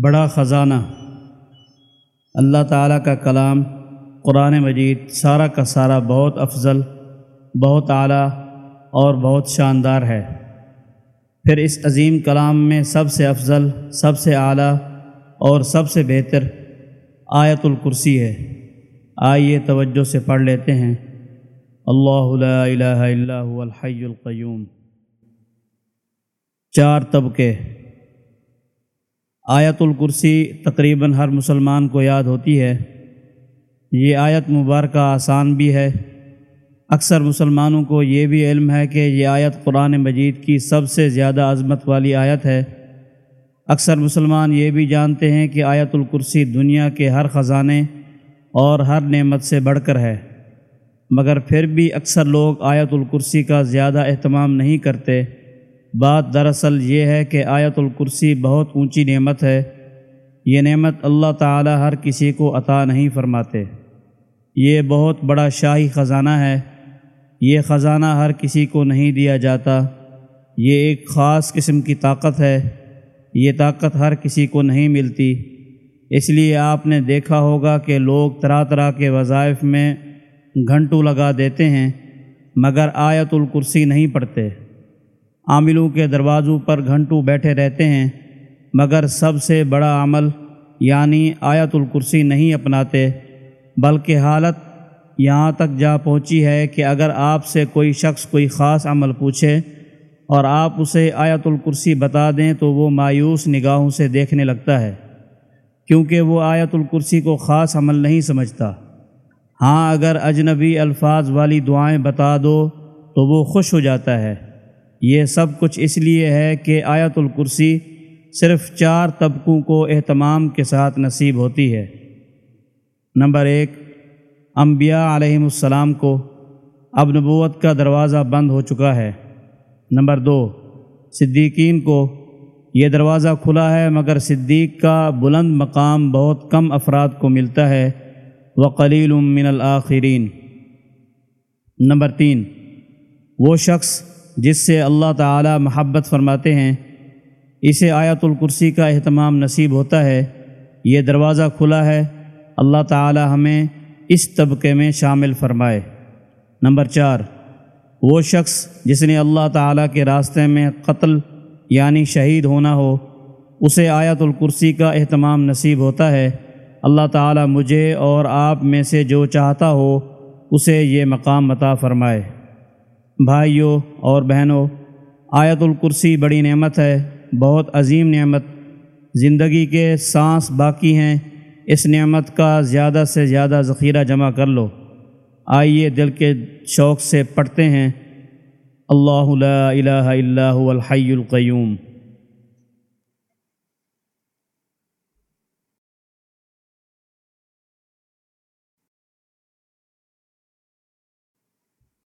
بڑا خزانہ۔ اللہ تعالیٰ کا کلام قرآن مجید سارا کا سارا بہت افضل، بہت اعلیٰ اور بہت شاندار ہے۔ پھر اس عظیم کلام میں سب سے افضل، سب سے اعلیٰ اور سب سے بہتر آیت الکرسی ہے۔ آئیے توجہ سے پڑھ لیتے ہیں۔ اللہ لا الہ الا هو الحی القیوم۔ چار طبقے۔ آیت الکرسی تقریباً ہر مسلمان کو یاد ہوتی ہے۔ یہ آیت مبارکہ آسان بھی ہے۔ اکثر مسلمانوں کو یہ بھی علم ہے کہ یہ آیت قرآن مجید کی سب سے زیادہ عظمت والی آیت ہے۔ اکثر مسلمان یہ بھی جانتے ہیں کہ آیت الکرسی دنیا کے ہر خزانے اور ہر نعمت سے بڑھ کر ہے۔ مگر پھر بھی اکثر لوگ آیت الکرسی کا زیادہ اہتمام نہیں کرتے۔ بات دراصل یہ ہے کہ آیت الکرسی بہت اونچی نعمت ہے۔ یہ نعمت اللہ تعالی ہر کسی کو عطا نہیں فرماتے۔ یہ بہت بڑا شاہی خزانہ ہے۔ یہ خزانہ ہر کسی کو نہیں دیا جاتا۔ یہ ایک خاص قسم کی طاقت ہے۔ یہ طاقت ہر کسی کو نہیں ملتی۔ اس لیے آپ نے دیکھا ہوگا کہ لوگ طرح طرح کے وظائف میں گھنٹوں لگا دیتے ہیں، مگر آیت الکرسی نہیں پڑھتے۔ عاملوں کے دروازوں پر گھنٹوں بیٹھے رہتے ہیں، مگر سب سے بڑا عمل یعنی آیت الکرسی نہیں اپناتے، بلکہ حالت یہاں تک جا پہنچی ہے کہ اگر آپ سے کوئی شخص کوئی خاص عمل پوچھے اور آپ اسے آیت الکرسی بتا دیں تو وہ مایوس نگاہوں سے دیکھنے لگتا ہے، کیونکہ وہ آیت الکرسی کو خاص عمل نہیں سمجھتا۔ ہاں اگر اجنبی الفاظ والی دعائیں بتا دو تو وہ خوش ہو جاتا ہے۔ یہ سب کچھ اس لیے ہے کہ آیت الکرسی صرف چار طبقوں کو اہتمام کے ساتھ نصیب ہوتی ہے۔ نمبر ایک، انبیاء علیہم السلام کو اب نبوت کا دروازہ بند ہو چکا ہے۔ نمبر دو، صدیقین کو یہ دروازہ کھلا ہے مگر صدیق کا بلند مقام بہت کم افراد کو ملتا ہے۔ وقلیل من الآخرین۔ نمبر تین، وہ شخص جس سے اللہ تعالی محبت فرماتے ہیں، اسے آیت الکرسی کا اہتمام نصیب ہوتا ہے۔ یہ دروازہ کھلا ہے۔ اللہ تعالی ہمیں اس طبقے میں شامل فرمائے۔ نمبر چار، وہ شخص جس نے اللہ تعالیٰ کے راستے میں قتل یعنی شہید ہونا ہو، اسے آیت الکرسی کا اہتمام نصیب ہوتا ہے۔ اللہ تعالیٰ مجھے اور آپ میں سے جو چاہتا ہو، اسے یہ مقام متا فرمائے۔ بھائیوں اور بہنوں آیت الکرسی بڑی نعمت ہے، بہت عظیم نعمت۔ زندگی کے سانس باقی ہیں، اس نعمت کا زیادہ سے زیادہ ذخیرہ جمع کر لو۔ آئیے دل کے شوق سے پڑھتے ہیں۔ اللہ لا الہ الا هو الحی القیوم۔